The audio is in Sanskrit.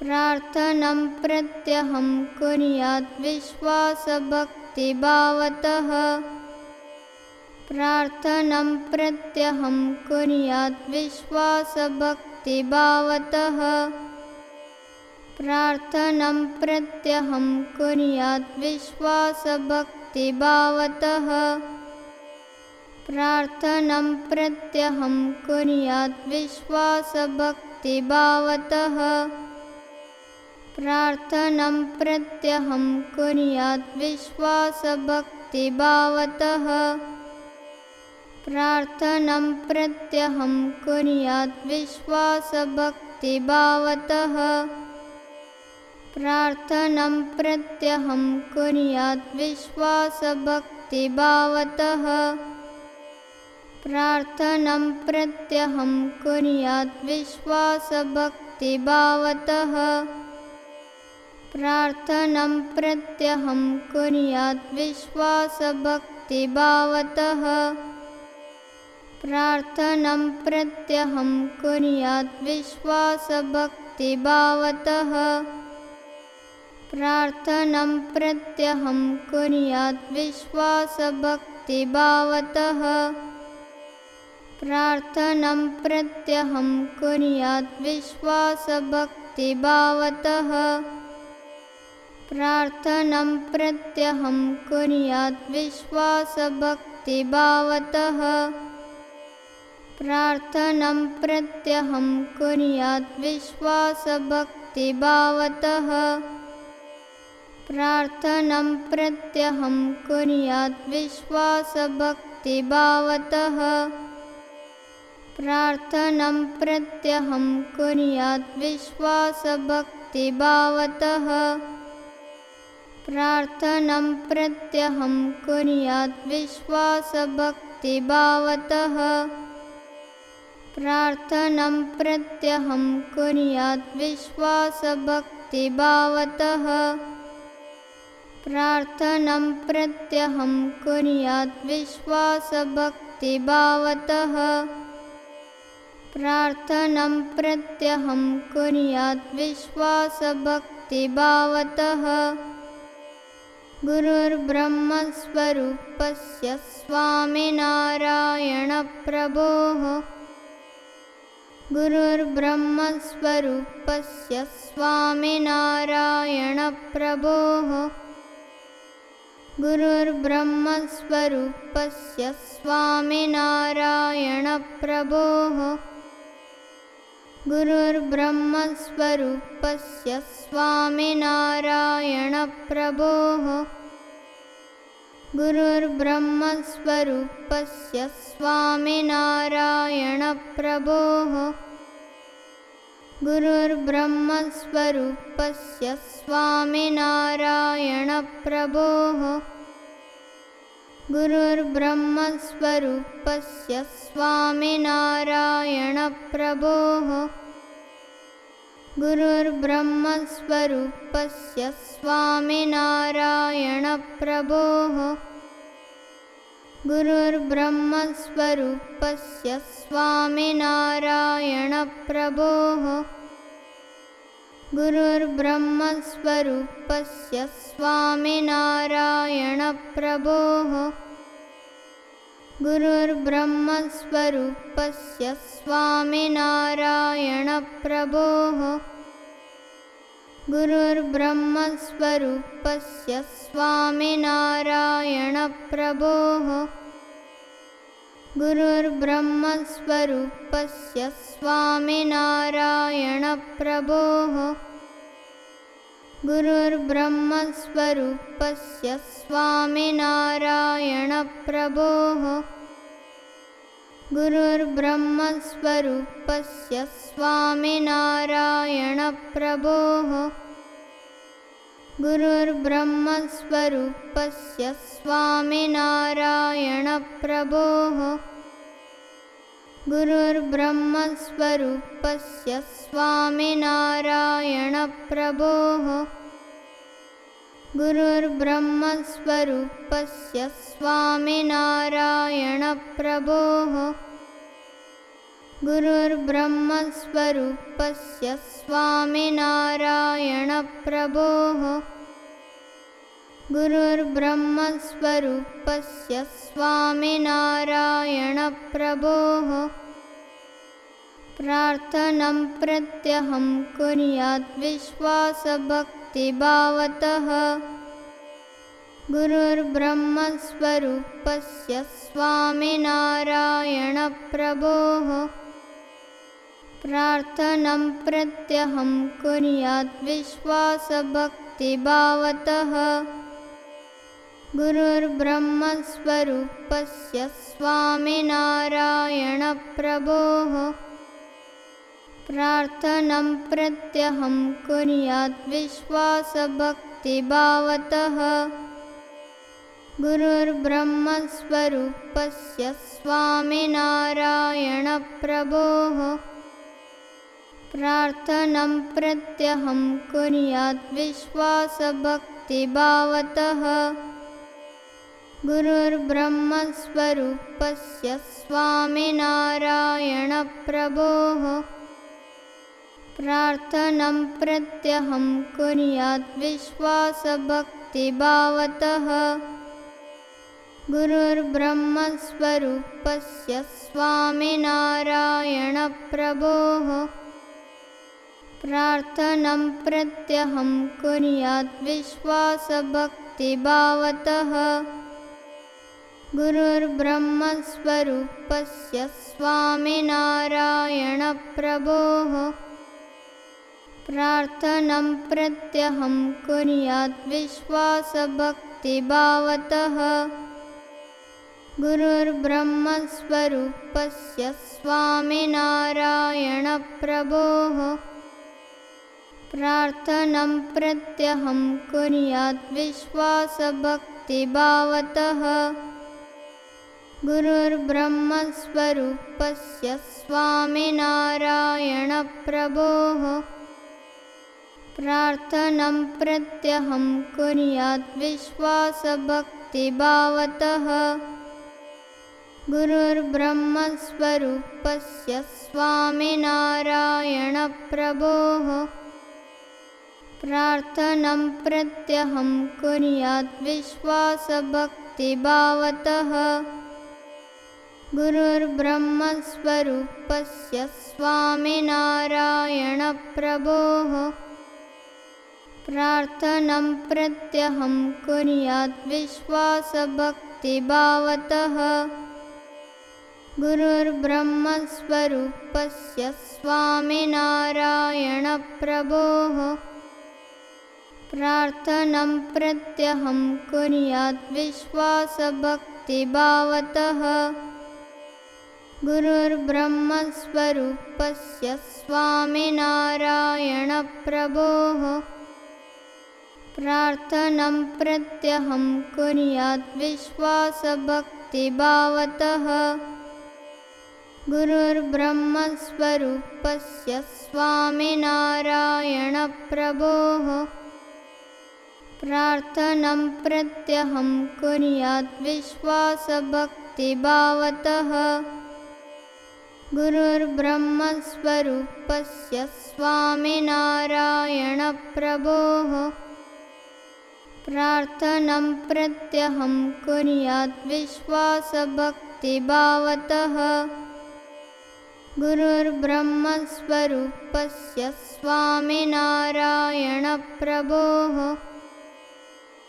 प्रार्थनं प्रत्यहं कुर्यात् विश्वासभक्तिभावतः। प्रार्थनं प्रत्यहं कुर्यात् विश्वासभक्तिभावतः। प्रार्थनं प्रत्यहं कुर्यात् विश्वासभक्तिभावतः। प्रार्थनं प्रत्यहं कुर्यात् विश्वासभक्तिभावतः प्रार्थनं प्रत्यहं कुर्यात् विश्वासभक्तिभावतः। प्रार्थनं प्रत्यहं कुर्यात् विश्वासभक्तिभावतः। प्रार्थनं प्रत्यहं कुर्यात् विश्वासभक्तिभावतः। प्रार्थनं प्रत्यहं कुर्यात् विश्वासभक्तिभावतः प्रार्थनं प्रत्यहं कुर्यात् विश्वासभक्तिभावतः। प्रार्थनं प्रत्यहं कुर्यात् विश्वासभक्तिभावतः। प्रार्थनं प्रत्यहं कुर्यात् विश्वासभक्तिभावतः। प्रार्थनं प्रत्यहं कुर्यात् विश्वासभक्तिभावतः प्रार्थनं प्रत्यहं कुर्यात् विश्वासभक्तिभावतः। प्रार्थनं प्रत्यहं कुर्यात् विश्वासभक्तिभावतः। प्रार्थनं प्रत्यहं कुर्यात् विश्वासभक्तिभावतः। प्रार्थनं प्रत्यहं कुर्यात् विश्वासभक्तिभावतः प्रार्थनं प्रत्यहं कुर्यात् विश्वासभक्तिभावतः। प्रार्थनं प्रत्यहं कुर्यात् विश्वासभक्तिभावतः। प्रार्थनं प्रत्यहं कुर्यात् विश्वासभक्तिभावतः। प्रार्थनं प्रत्यहं कुर्यात् विश्वासभक्तिभावतः गुरुर्ब्रह्मस्वरूपस्य स्वामिनारायणप्रभोः। गुरुर्ब्रह्मस्वरूपस्य स्वामिनारायणप्रभोः। गुरुर्ब्रह्मस्वरूपस्य स्वामिनारायणप्रभोः गुरुर्ब्रह्मस्वरूपस्य स्वामिनारायणप्रभोः। गुरुर्ब्रह्मस्वरूपस्य स्वामिनारायणप्रभोः। गुरुर्ब्रह्मस्वरूपस्य स्वामिनारायणप्रभोः गुरुर्ब्रह्मस्वरूपस्य स्वामिनारायणप्रभोः। गुरुर्ब्रह्मस्वरूपस्य स्वामिनारायणप्रभोः। गुरुर्ब्रह्मस्वरूपस्य स्वामिनारायणप्रभोः गुरुर्ब्रह्मस्वरूपस्य स्वामिनारायणप्रभोः। गुरुर्ब्रह्मस्वरूपस्य स्वामिनारायणप्रभोः। गुरुर्ब्रह्मस्वरूपस्य स्वामिनारायणप्रभोः गुरुर्ब्रह्मस्वरूपस्य स्वामिनारायणप्रभोः। गुरुर्ब्रह्मस्वरूपस्य स्वामिनारायणप्रभोः। गुरुर्ब्रह्मस्वरूपस्य स्वामिनारायणप्रभोः गुरुर्ब्रह्मस्वरूपस्य स्वामिनारायणप्रभोः। गुरुर्ब्रह्मस्वरूपस्य स्वामिनारायणप्रभोः। गुरुर्ब्रह्मस्वरूपस्य स्वामिनारायणप्रभोः गुरुर्ब्रह्मस्वरूपस्य स्वामिनारायणप्रभोः। गुरुर्ब्रह्मस्वरूपस्य स्वामिनारायणप्रभोः। प्रार्थनं प्रत्यहं कुर्यात् विश्वासभक्तिभावतः। गुरुर्ब्रह्मस्वरूपस्य स्वामिनारायणप्रभोः प्रार्थनं प्रत्यहं कुर्यात् विश्वासभक्तिभावतः। गुरुर्ब्रह्मस्वरूपस्य स्वामिनारायणप्रभोः। प्रार्थनं प्रत्यहं कुर्यात् विश्वासभक्तिभावतः। गुरुर्ब्रह्मस्वरूपस्य स्वामिनारायणप्रभोः प्रार्थनं प्रत्यहं कुर्यात् विश्वासभक्तिभावतः। गुरुर्ब्रह्मस्वरूपस्य स्वामिनारायणप्रभोः। प्रार्थनं प्रत्यहं कुर्यात् विश्वासभक्तिभावतः। गुरुर्ब्रह्मस्वरूपस्य स्वामिनारायणप्रभोः प्रार्थनं प्रत्यहं कुर्यात् विश्वासभक्तिभावतः। गुरुर्ब्रह्मस्वरूपस्य स्वामिनारायणप्रभोः। प्रार्थनं प्रत्यहं कुर्यात् विश्वासभक्तिभावतः। गुरुर्ब्रह्मस्वरूपस्य स्वामिनारायणप्रभोः प्रार्थनं प्रत्यहं कुर्यात् विश्वासभक्तिभावतः। गुरुर्ब्रह्मस्वरूपस्य स्वामिनारायणप्रभोः। प्रार्थनं प्रत्यहं कुर्यात् विश्वासभक्तिभावतः। गुरुर्ब्रह्मस्वरूपस्य स्वामिनारायणप्रभोः प्रार्थनं प्रत्यहं कुर्यात् विश्वासभक्तिभावतः। गुरुर्ब्रह्मस्वरूपस्य स्वामिनारायणप्रभोः। प्रार्थनं प्रत्यहं कुर्यात् विश्वासभक्तिभावतः। गुरुर्ब्रह्मस्वरूपस्य स्वामिनारायणप्रभोः प्रार्थनं प्रत्यहं कुर्यात् विश्वासभक्तिभावतः। गुरुर्ब्रह्मस्वरूपस्य स्वामिनारायणप्रभोः। प्रार्थनं प्रत्यहं कुर्यात् विश्वासभक्तिभावतः। गुरुर्ब्रह्मस्वरूपस्य स्वामिनारायणप्रभोः प्रार्थनं प्रत्यहं कुर्यात् विश्वासभक्तिभावतः। गुरुर्ब्रह्मस्वरूपस्य स्वामिनारायणप्रभोः। प्रार्थनं प्रत्यहं कुर्यात् विश्वासभक्तिभावतः। गुरुर्ब्रह्मस्वरूपस्य स्वामिनारायणप्रभोः